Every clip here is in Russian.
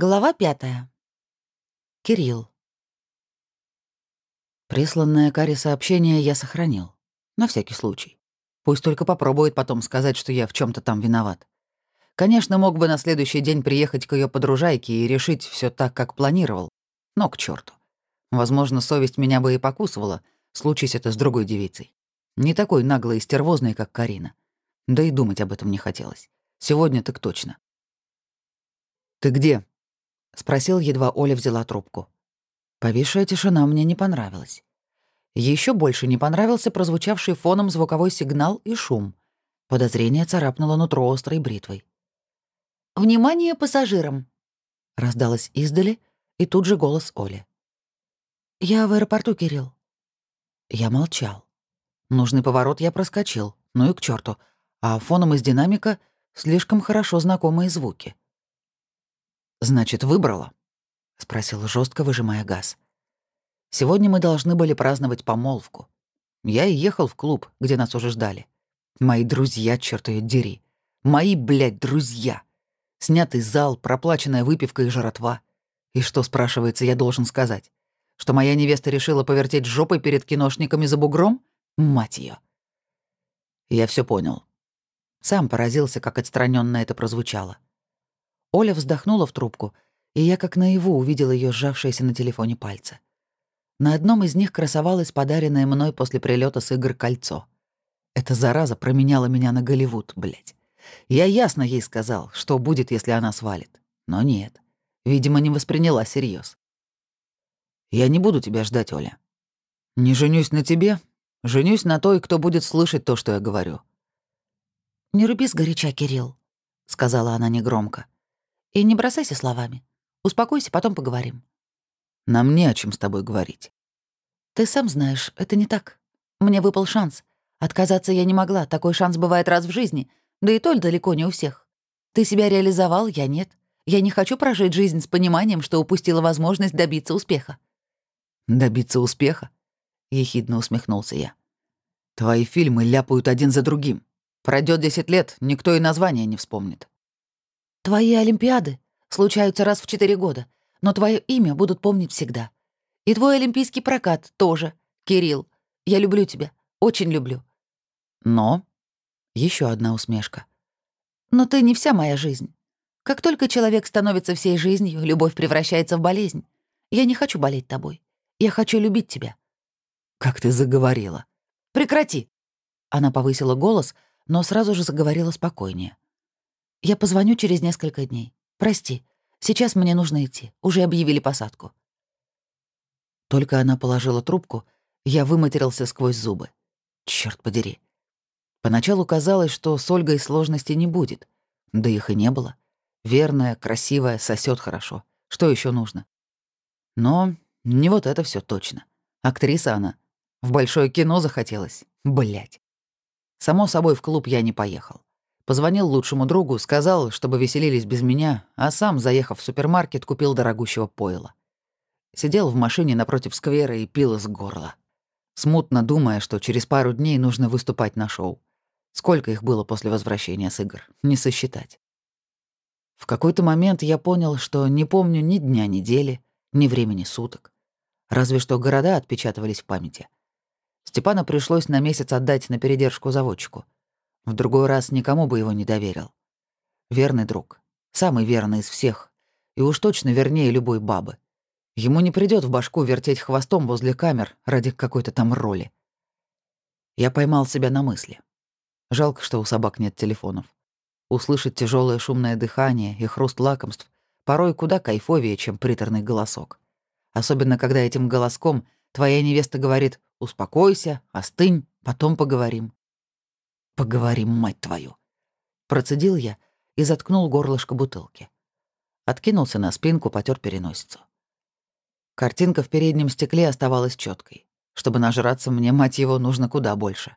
Глава пятая. Кирилл. Присланное Каре сообщение я сохранил. На всякий случай. Пусть только попробует потом сказать, что я в чем то там виноват. Конечно, мог бы на следующий день приехать к ее подружайке и решить все так, как планировал. Но к черту. Возможно, совесть меня бы и покусывала, случись это с другой девицей. Не такой наглой и стервозной, как Карина. Да и думать об этом не хотелось. Сегодня так точно. «Ты где?» — спросил, едва Оля взяла трубку. Повисшая тишина мне не понравилась. Еще больше не понравился прозвучавший фоном звуковой сигнал и шум. Подозрение царапнуло нутро острой бритвой. «Внимание пассажирам!» — раздалось издали, и тут же голос Оли. «Я в аэропорту, Кирилл». Я молчал. Нужный поворот я проскочил, ну и к черту. А фоном из динамика слишком хорошо знакомые звуки. «Значит, выбрала?» — спросил жестко, выжимая газ. «Сегодня мы должны были праздновать помолвку. Я и ехал в клуб, где нас уже ждали. Мои друзья, черт ее дери. Мои, блядь, друзья. Снятый зал, проплаченная выпивка и жратва. И что, спрашивается, я должен сказать? Что моя невеста решила повертеть жопой перед киношниками за бугром? Мать ее. Я все понял. Сам поразился, как отстраненно это прозвучало. Оля вздохнула в трубку, и я как наяву увидел ее сжавшиеся на телефоне пальцы. На одном из них красовалось подаренное мной после прилета с игр кольцо. Эта зараза променяла меня на Голливуд, блядь. Я ясно ей сказал, что будет, если она свалит. Но нет. Видимо, не восприняла всерьез. «Я не буду тебя ждать, Оля. Не женюсь на тебе, женюсь на той, кто будет слышать то, что я говорю». «Не руби сгоряча, Кирилл», — сказала она негромко. И не бросайся словами. Успокойся, потом поговорим. Нам не о чем с тобой говорить. Ты сам знаешь, это не так. Мне выпал шанс. Отказаться я не могла, такой шанс бывает раз в жизни, да и то далеко не у всех. Ты себя реализовал, я нет. Я не хочу прожить жизнь с пониманием, что упустила возможность добиться успеха. Добиться успеха? Ехидно усмехнулся я. Твои фильмы ляпают один за другим. Пройдет десять лет, никто и названия не вспомнит. Твои Олимпиады случаются раз в четыре года, но твое имя будут помнить всегда. И твой олимпийский прокат тоже, Кирилл. Я люблю тебя, очень люблю. Но... еще одна усмешка. Но ты не вся моя жизнь. Как только человек становится всей жизнью, любовь превращается в болезнь. Я не хочу болеть тобой. Я хочу любить тебя. Как ты заговорила. Прекрати. Она повысила голос, но сразу же заговорила спокойнее. Я позвоню через несколько дней. Прости. Сейчас мне нужно идти. Уже объявили посадку. Только она положила трубку, я выматерился сквозь зубы. Черт подери. Поначалу казалось, что с Ольгой сложностей не будет. Да их и не было. Верная, красивая, сосет хорошо. Что еще нужно? Но не вот это все точно. Актриса она. В большое кино захотелось. Блять. Само собой, в клуб я не поехал. Позвонил лучшему другу, сказал, чтобы веселились без меня, а сам, заехав в супермаркет, купил дорогущего пойла. Сидел в машине напротив сквера и пил из горла. Смутно думая, что через пару дней нужно выступать на шоу. Сколько их было после возвращения с игр, не сосчитать. В какой-то момент я понял, что не помню ни дня недели, ни времени суток. Разве что города отпечатывались в памяти. Степана пришлось на месяц отдать на передержку заводчику — в другой раз никому бы его не доверил. Верный друг. Самый верный из всех. И уж точно вернее любой бабы. Ему не придет в башку вертеть хвостом возле камер ради какой-то там роли. Я поймал себя на мысли. Жалко, что у собак нет телефонов. Услышать тяжелое шумное дыхание и хруст лакомств порой куда кайфовее, чем приторный голосок. Особенно, когда этим голоском твоя невеста говорит «Успокойся, остынь, потом поговорим». «Поговорим, мать твою!» Процедил я и заткнул горлышко бутылки. Откинулся на спинку, потер переносицу. Картинка в переднем стекле оставалась четкой. Чтобы нажраться, мне, мать его, нужно куда больше.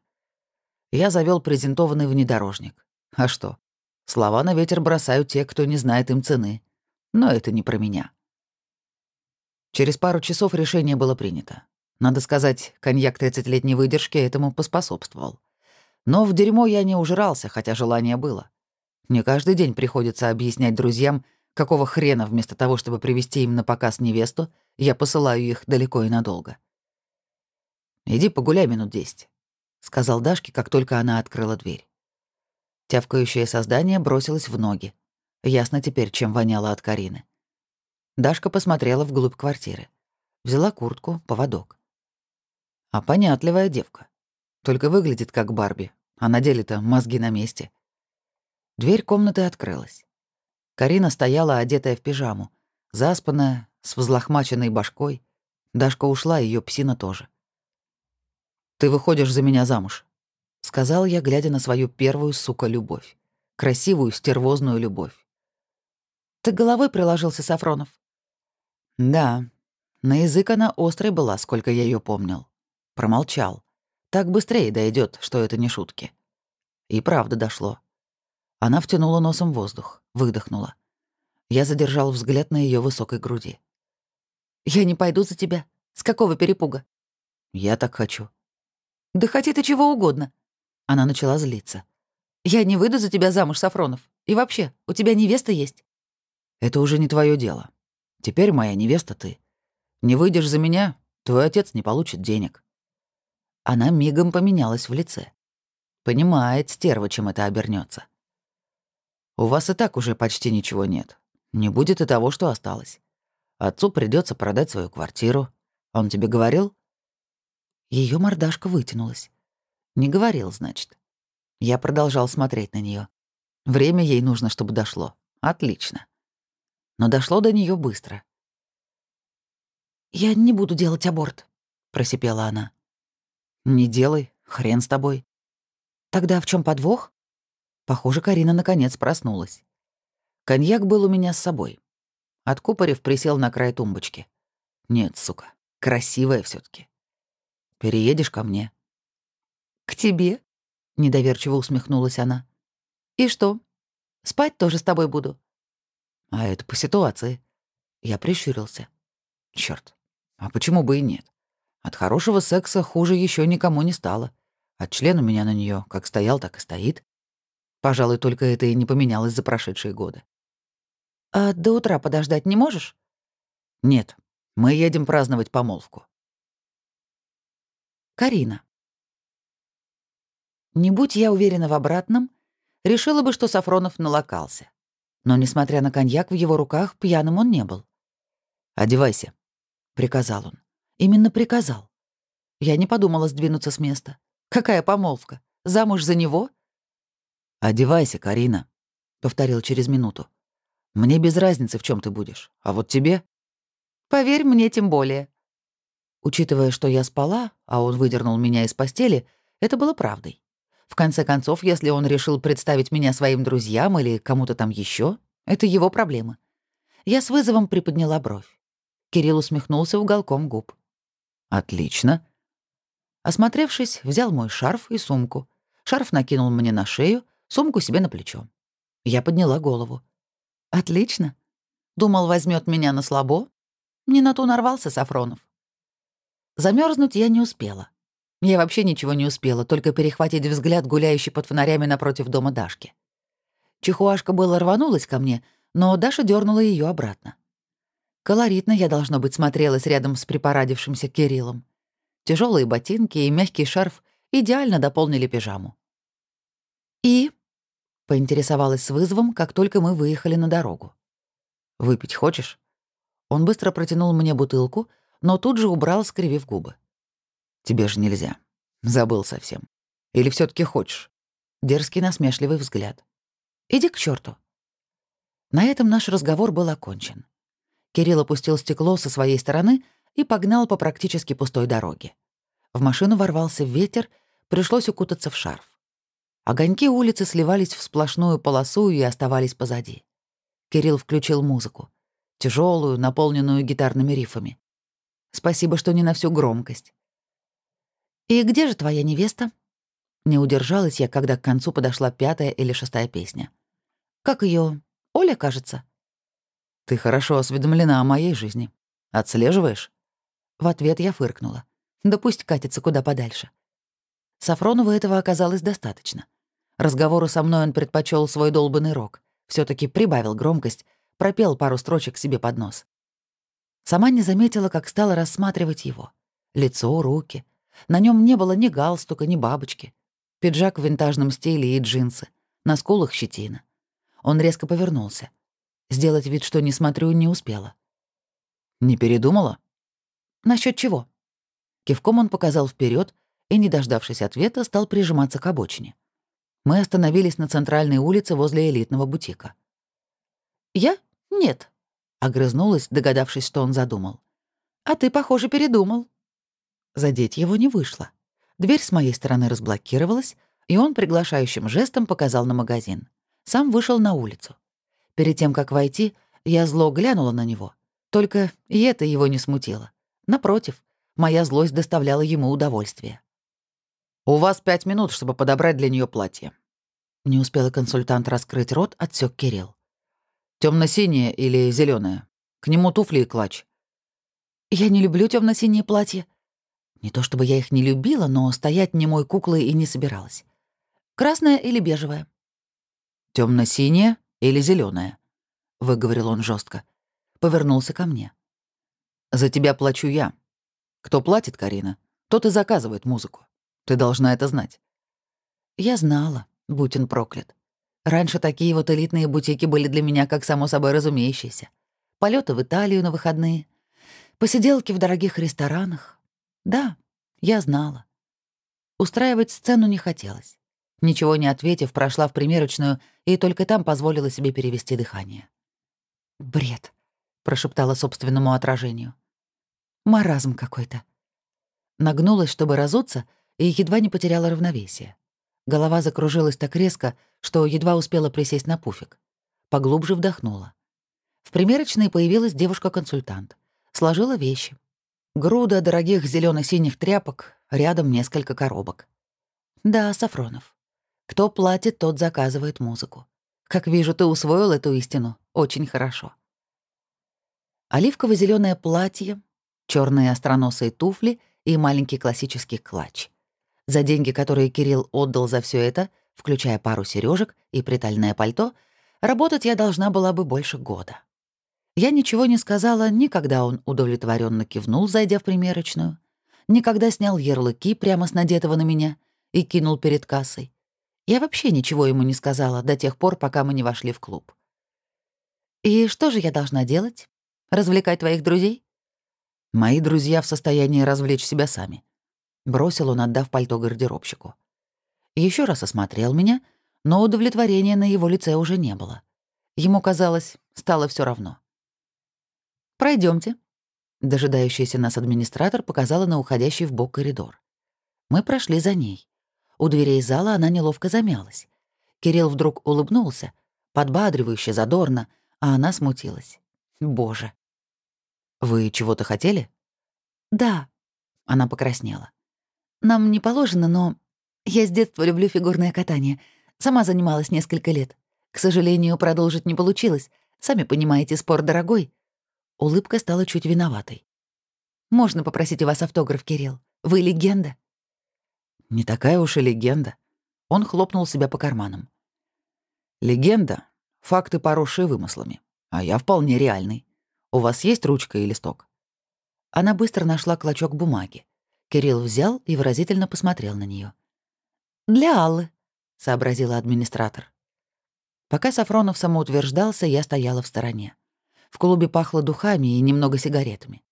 Я завел презентованный внедорожник. А что? Слова на ветер бросают те, кто не знает им цены. Но это не про меня. Через пару часов решение было принято. Надо сказать, коньяк 30-летней выдержки этому поспособствовал. Но в дерьмо я не ужрался, хотя желание было. Не каждый день приходится объяснять друзьям, Какого хрена вместо того, чтобы привести им на показ невесту, я посылаю их далеко и надолго? «Иди погуляй минут десять», — сказал Дашке, как только она открыла дверь. Тявкающее создание бросилось в ноги. Ясно теперь, чем воняло от Карины. Дашка посмотрела вглубь квартиры. Взяла куртку, поводок. А понятливая девка. Только выглядит как Барби, а на деле-то мозги на месте. Дверь комнаты открылась. Карина стояла, одетая в пижаму, заспанная, с взлохмаченной башкой. Дашка ушла, ее псина тоже. «Ты выходишь за меня замуж», — сказал я, глядя на свою первую, сука, любовь. Красивую, стервозную любовь. «Ты головой приложился, Сафронов?» «Да. На язык она острой была, сколько я ее помнил. Промолчал. Так быстрее дойдет, что это не шутки. И правда дошло. Она втянула носом воздух, выдохнула. Я задержал взгляд на ее высокой груди. «Я не пойду за тебя. С какого перепуга?» «Я так хочу». «Да хоти ты чего угодно». Она начала злиться. «Я не выйду за тебя замуж, Сафронов. И вообще, у тебя невеста есть?» «Это уже не твое дело. Теперь моя невеста ты. Не выйдешь за меня, твой отец не получит денег». Она мигом поменялась в лице. Понимает, стерва, чем это обернется. У вас и так уже почти ничего нет. Не будет и того, что осталось. Отцу придется продать свою квартиру. Он тебе говорил?» Ее мордашка вытянулась. «Не говорил, значит». Я продолжал смотреть на нее. Время ей нужно, чтобы дошло. Отлично. Но дошло до нее быстро. «Я не буду делать аборт», — просипела она. «Не делай, хрен с тобой». «Тогда в чем подвох?» Похоже, Карина наконец проснулась. Коньяк был у меня с собой. Откупорев присел на край тумбочки. Нет, сука, красивая все таки Переедешь ко мне? К тебе? Недоверчиво усмехнулась она. И что? Спать тоже с тобой буду. А это по ситуации. Я прищурился. Черт, а почему бы и нет? От хорошего секса хуже еще никому не стало. От член у меня на нее как стоял, так и стоит. Пожалуй, только это и не поменялось за прошедшие годы. «А до утра подождать не можешь?» «Нет, мы едем праздновать помолвку». Карина. Не будь я уверена в обратном, решила бы, что Сафронов налокался. Но, несмотря на коньяк в его руках, пьяным он не был. «Одевайся», — приказал он. Именно приказал. Я не подумала сдвинуться с места. Какая помолвка? Замуж за него? «Одевайся, Карина», — повторил через минуту. «Мне без разницы, в чем ты будешь. А вот тебе...» «Поверь мне, тем более». Учитывая, что я спала, а он выдернул меня из постели, это было правдой. В конце концов, если он решил представить меня своим друзьям или кому-то там еще, это его проблема. Я с вызовом приподняла бровь. Кирилл усмехнулся уголком губ. «Отлично». Осмотревшись, взял мой шарф и сумку. Шарф накинул мне на шею, сумку себе на плечо. Я подняла голову. «Отлично. Думал, возьмет меня на слабо. Не на ту нарвался Сафронов». Замерзнуть я не успела. Я вообще ничего не успела, только перехватить взгляд, гуляющий под фонарями напротив дома Дашки. Чихуашка было рванулась ко мне, но Даша дернула ее обратно. Колоритно я, должно быть, смотрелась рядом с припорадившимся Кириллом. Тяжелые ботинки и мягкий шарф идеально дополнили пижаму. «И?» Поинтересовалась с вызовом, как только мы выехали на дорогу. «Выпить хочешь?» Он быстро протянул мне бутылку, но тут же убрал, скривив губы. «Тебе же нельзя. Забыл совсем. Или все таки хочешь?» Дерзкий насмешливый взгляд. «Иди к черту. На этом наш разговор был окончен. Кирилл опустил стекло со своей стороны и погнал по практически пустой дороге. В машину ворвался ветер, пришлось укутаться в шарф. Огоньки улицы сливались в сплошную полосу и оставались позади. Кирилл включил музыку. тяжелую, наполненную гитарными рифами. Спасибо, что не на всю громкость. «И где же твоя невеста?» Не удержалась я, когда к концу подошла пятая или шестая песня. «Как ее? Оля, кажется?» «Ты хорошо осведомлена о моей жизни. Отслеживаешь?» В ответ я фыркнула. «Да пусть катится куда подальше». Сафронову этого оказалось достаточно. Разговору со мной он предпочел свой долбанный рок. все таки прибавил громкость, пропел пару строчек себе под нос. Сама не заметила, как стала рассматривать его. Лицо, руки. На нем не было ни галстука, ни бабочки. Пиджак в винтажном стиле и джинсы. На скулах щетина. Он резко повернулся. Сделать вид, что не смотрю, не успела. «Не передумала?» Насчет чего?» Кивком он показал вперед и, не дождавшись ответа, стал прижиматься к обочине. Мы остановились на центральной улице возле элитного бутика. «Я? Нет», — огрызнулась, догадавшись, что он задумал. «А ты, похоже, передумал». Задеть его не вышло. Дверь с моей стороны разблокировалась, и он приглашающим жестом показал на магазин. Сам вышел на улицу. Перед тем, как войти, я зло глянула на него. Только и это его не смутило. Напротив, моя злость доставляла ему удовольствие. «У вас пять минут, чтобы подобрать для нее платье». Не успел консультант раскрыть рот, отсек Кирилл. темно синее или зеленое. К нему туфли и клатч». «Я не люблю темно синие платья». Не то чтобы я их не любила, но стоять немой куклой и не собиралась. «Красное или бежевое?» темно синее или зеленое, выговорил он жестко. Повернулся ко мне. «За тебя плачу я. Кто платит, Карина, тот и заказывает музыку. Ты должна это знать». Я знала, будь он проклят. Раньше такие вот элитные бутики были для меня как само собой разумеющиеся. Полеты в Италию на выходные, посиделки в дорогих ресторанах. Да, я знала. Устраивать сцену не хотелось. Ничего не ответив, прошла в примерочную и только там позволила себе перевести дыхание. «Бред», — прошептала собственному отражению. «Маразм какой-то». Нагнулась, чтобы разуться, и едва не потеряла равновесие. Голова закружилась так резко, что едва успела присесть на пуфик. Поглубже вдохнула. В примерочной появилась девушка-консультант. Сложила вещи. Груда дорогих зелено синих тряпок, рядом несколько коробок. Да, Сафронов. Кто платит, тот заказывает музыку. Как вижу, ты усвоил эту истину. Очень хорошо. оливково зеленое платье, черные остроносые туфли и маленький классический клатч. За деньги, которые Кирилл отдал за все это, включая пару сережек и притальное пальто, работать я должна была бы больше года. Я ничего не сказала ни когда он удовлетворенно кивнул, зайдя в примерочную, ни когда снял ярлыки прямо с надетого на меня и кинул перед кассой. Я вообще ничего ему не сказала до тех пор, пока мы не вошли в клуб. «И что же я должна делать? Развлекать твоих друзей?» «Мои друзья в состоянии развлечь себя сами», — бросил он, отдав пальто гардеробщику. Еще раз осмотрел меня, но удовлетворения на его лице уже не было. Ему казалось, стало все равно. Пройдемте. Дожидающийся нас администратор показала на уходящий в бок коридор. Мы прошли за ней. У дверей зала она неловко замялась. Кирилл вдруг улыбнулся, подбадривающе, задорно, а она смутилась. Боже. «Вы чего-то хотели?» «Да», — она покраснела. «Нам не положено, но я с детства люблю фигурное катание. Сама занималась несколько лет. К сожалению, продолжить не получилось. Сами понимаете, спорт дорогой». Улыбка стала чуть виноватой. «Можно попросить у вас автограф, Кирилл? Вы легенда». «Не такая уж и легенда». Он хлопнул себя по карманам. «Легенда Факты поросшие вымыслами. А я вполне реальный. У вас есть ручка и листок?» Она быстро нашла клочок бумаги. Кирилл взял и выразительно посмотрел на нее. «Для Аллы», — сообразила администратор. Пока Сафронов самоутверждался, я стояла в стороне. В клубе пахло духами и немного сигаретами.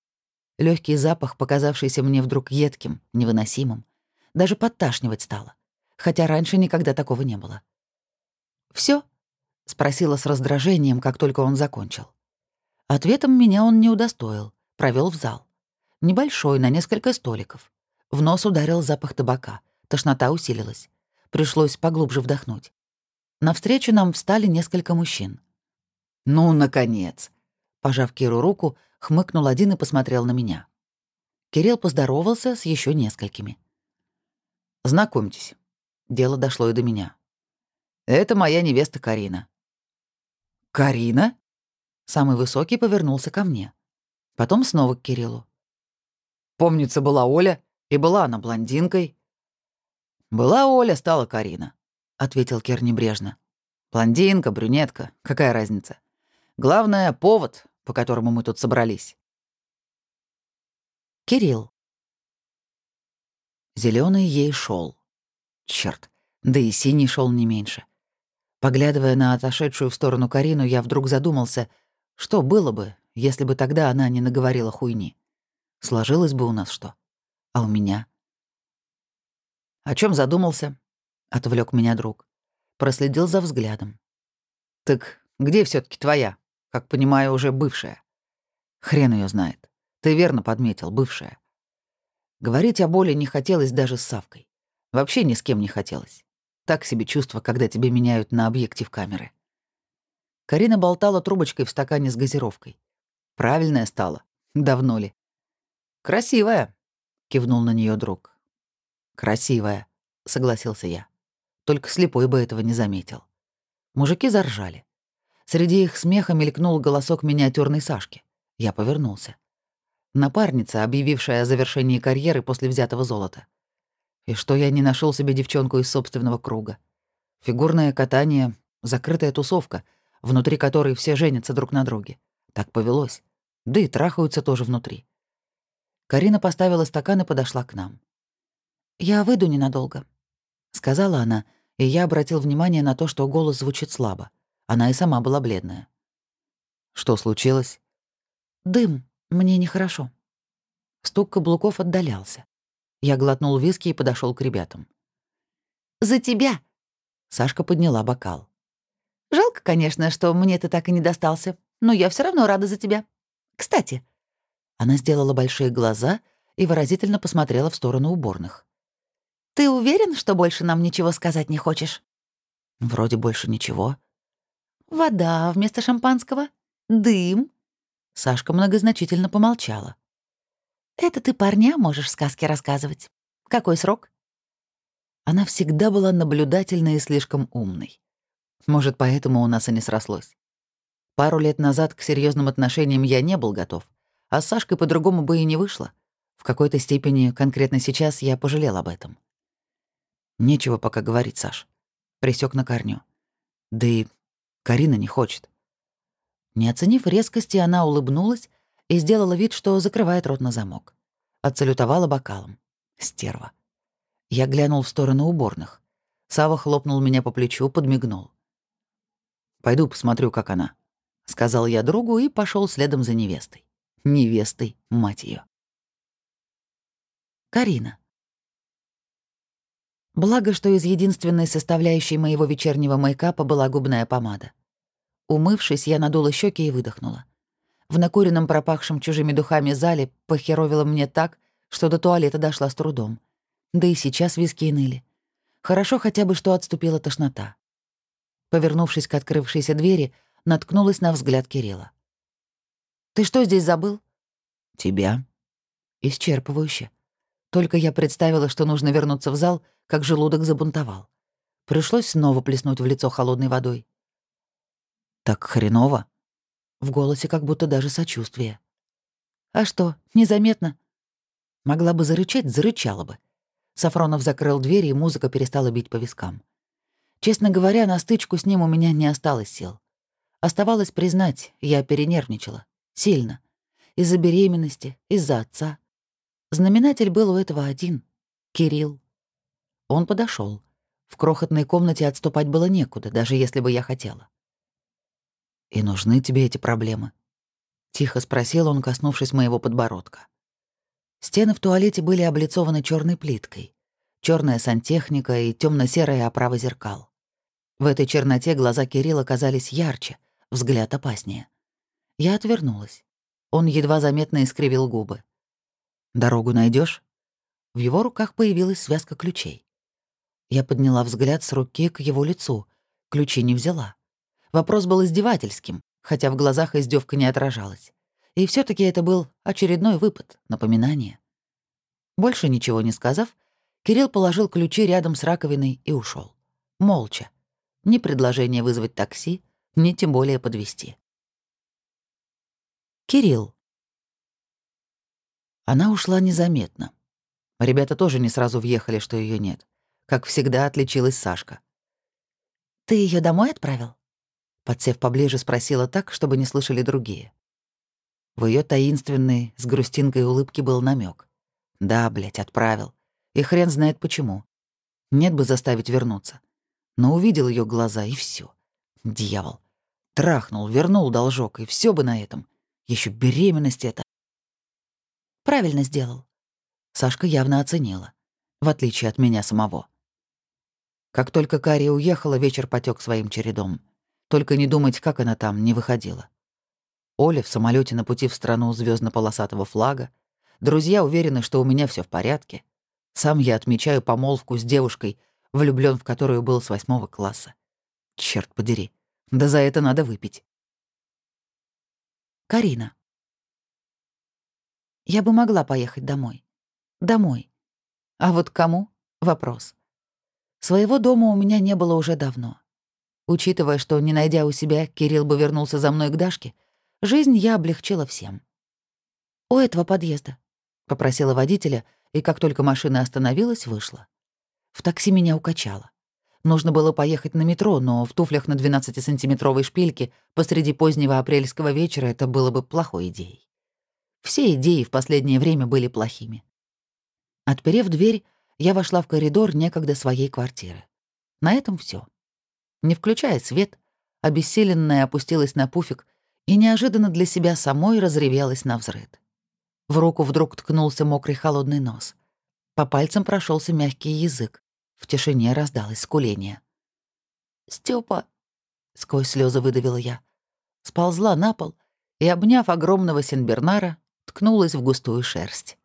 Легкий запах, показавшийся мне вдруг едким, невыносимым, даже подташнивать стало, хотя раньше никогда такого не было. Все? — спросила с раздражением, как только он закончил. Ответом меня он не удостоил, провел в зал. Небольшой, на несколько столиков. В нос ударил запах табака, тошнота усилилась. Пришлось поглубже вдохнуть. Навстречу нам встали несколько мужчин. «Ну, наконец!» Пожав Киру руку, хмыкнул один и посмотрел на меня. Кирилл поздоровался с еще несколькими. «Знакомьтесь». Дело дошло и до меня. «Это моя невеста Карина. «Карина?» Самый высокий повернулся ко мне. Потом снова к Кириллу. «Помнится, была Оля, и была она блондинкой». «Была Оля, стала Карина», — ответил Кир небрежно. «Блондинка, брюнетка, какая разница? Главное — повод, по которому мы тут собрались. Кирилл. Зеленый ей шел. Черт, да и синий шел не меньше. Поглядывая на отошедшую в сторону Карину, я вдруг задумался, что было бы, если бы тогда она не наговорила хуйни. Сложилось бы у нас что? А у меня? О чем задумался? Отвлек меня друг. Проследил за взглядом. Так где все таки твоя? Как понимаю, уже бывшая. Хрен ее знает. Ты верно подметил, бывшая. Говорить о боли не хотелось даже с Савкой. Вообще ни с кем не хотелось. Так себе чувство, когда тебе меняют на объектив камеры. Карина болтала трубочкой в стакане с газировкой. Правильная стала. Давно ли? «Красивая», — кивнул на нее друг. «Красивая», — согласился я. Только слепой бы этого не заметил. Мужики заржали. Среди их смеха мелькнул голосок миниатюрной Сашки. Я повернулся. Напарница, объявившая о завершении карьеры после взятого золота. И что я не нашел себе девчонку из собственного круга. Фигурное катание — закрытая тусовка, внутри которой все женятся друг на друге. Так повелось. Да и трахаются тоже внутри. Карина поставила стакан и подошла к нам. «Я выйду ненадолго», — сказала она, и я обратил внимание на то, что голос звучит слабо. Она и сама была бледная. «Что случилось?» «Дым. Мне нехорошо». Стук каблуков отдалялся. Я глотнул виски и подошел к ребятам. «За тебя!» Сашка подняла бокал. «Жалко, конечно, что мне ты так и не достался, но я все равно рада за тебя. Кстати...» Она сделала большие глаза и выразительно посмотрела в сторону уборных. «Ты уверен, что больше нам ничего сказать не хочешь?» «Вроде больше ничего», Вода вместо шампанского? Дым?» Сашка многозначительно помолчала. «Это ты парня можешь сказки рассказывать. Какой срок?» Она всегда была наблюдательной и слишком умной. Может, поэтому у нас и не срослось. Пару лет назад к серьезным отношениям я не был готов, а с Сашкой по-другому бы и не вышло. В какой-то степени конкретно сейчас я пожалел об этом. Нечего пока говорить, Саш. Присек на корню. Да и Карина не хочет. Не оценив резкости, она улыбнулась и сделала вид, что закрывает рот на замок. Отсалютовала бокалом. Стерва. Я глянул в сторону уборных. Сава хлопнул меня по плечу, подмигнул. «Пойду посмотрю, как она», — сказал я другу и пошел следом за невестой. Невестой, мать ее. Карина. Благо, что из единственной составляющей моего вечернего мейкапа была губная помада. Умывшись, я надула щеки и выдохнула. В накуренном пропахшем чужими духами зале похеровило мне так, что до туалета дошла с трудом. Да и сейчас виски ныли. Хорошо хотя бы, что отступила тошнота. Повернувшись к открывшейся двери, наткнулась на взгляд Кирилла. «Ты что здесь забыл?» «Тебя». Исчерпывающе. Только я представила, что нужно вернуться в зал, как желудок забунтовал. Пришлось снова плеснуть в лицо холодной водой. «Так хреново?» В голосе как будто даже сочувствие. «А что, незаметно?» Могла бы зарычать, зарычала бы. Сафронов закрыл дверь, и музыка перестала бить по вискам. Честно говоря, на стычку с ним у меня не осталось сил. Оставалось признать, я перенервничала. Сильно. Из-за беременности, из-за отца. Знаменатель был у этого один — Кирилл. Он подошел. В крохотной комнате отступать было некуда, даже если бы я хотела. «И нужны тебе эти проблемы?» — тихо спросил он, коснувшись моего подбородка. Стены в туалете были облицованы черной плиткой. черная сантехника и темно серая оправа зеркал. В этой черноте глаза Кирилла казались ярче, взгляд опаснее. Я отвернулась. Он едва заметно искривил губы. «Дорогу найдешь? В его руках появилась связка ключей. Я подняла взгляд с руки к его лицу. Ключи не взяла. Вопрос был издевательским, хотя в глазах издевка не отражалась. И все таки это был очередной выпад, напоминание. Больше ничего не сказав, Кирилл положил ключи рядом с раковиной и ушел. Молча. Ни предложение вызвать такси, ни тем более подвести. Кирилл. Она ушла незаметно. Ребята тоже не сразу въехали, что ее нет. Как всегда, отличилась Сашка. «Ты ее домой отправил?» Подсев поближе, спросила так, чтобы не слышали другие. В ее таинственной, с грустинкой улыбки был намек. Да, блядь, отправил. И хрен знает почему. Нет бы заставить вернуться. Но увидел ее глаза, и все. Дьявол. Трахнул, вернул должок, и все бы на этом. Еще беременность это. Правильно сделал. Сашка явно оценила. В отличие от меня самого. Как только Кария уехала, вечер потек своим чередом. Только не думать, как она там, не выходила. Оля в самолете на пути в страну звездно полосатого флага. Друзья уверены, что у меня все в порядке. Сам я отмечаю помолвку с девушкой, влюблен в которую был с восьмого класса. Черт подери, да за это надо выпить. Карина. Я бы могла поехать домой. Домой. А вот кому — вопрос. Своего дома у меня не было уже давно. Учитывая, что, не найдя у себя, Кирилл бы вернулся за мной к Дашке, жизнь я облегчила всем. «У этого подъезда», — попросила водителя, и как только машина остановилась, вышла. В такси меня укачало. Нужно было поехать на метро, но в туфлях на 12-сантиметровой шпильке посреди позднего апрельского вечера это было бы плохой идеей. Все идеи в последнее время были плохими. Отперев дверь, я вошла в коридор некогда своей квартиры. На этом все. Не включая свет, обессиленная опустилась на пуфик и неожиданно для себя самой разревелась на взрыд. В руку вдруг ткнулся мокрый холодный нос. По пальцам прошелся мягкий язык. В тишине раздалось скуление. «Стёпа!» — сквозь слезы выдавила я. Сползла на пол и, обняв огромного Сенбернара, ткнулась в густую шерсть.